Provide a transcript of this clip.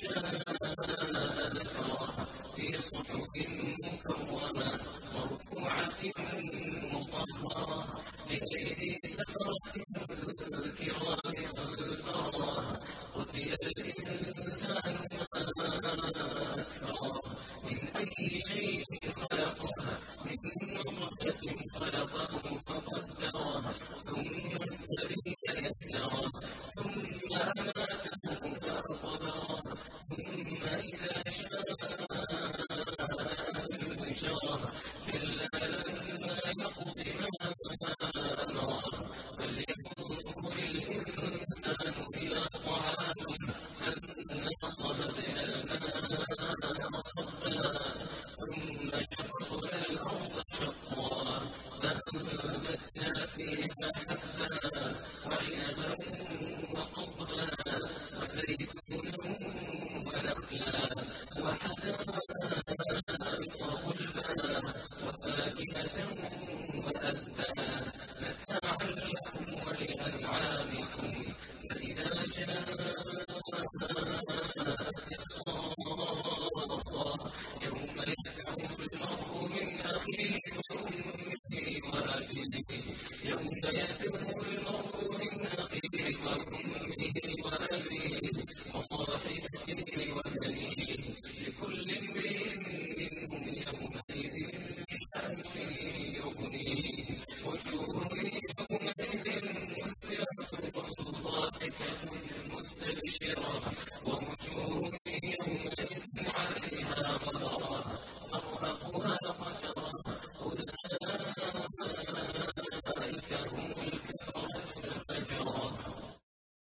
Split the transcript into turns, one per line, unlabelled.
شاهدنا ذكرى في صحف مكرمة مرفوعة مطهرة لأيدي سفرة كرام البرى قتل الإنسان ما أكثر من أي شيء خلقه من نطفة خلقه وأنبتنا فيها حبا وعنبا يوم يفر المرء من أخيه وأمه وأبيه وصاحبته وبنيه لكل امرئ منهم يومئذ شأن يغنيه وجوه يومئذ مسرة ضاحكة مستبشرة